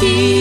き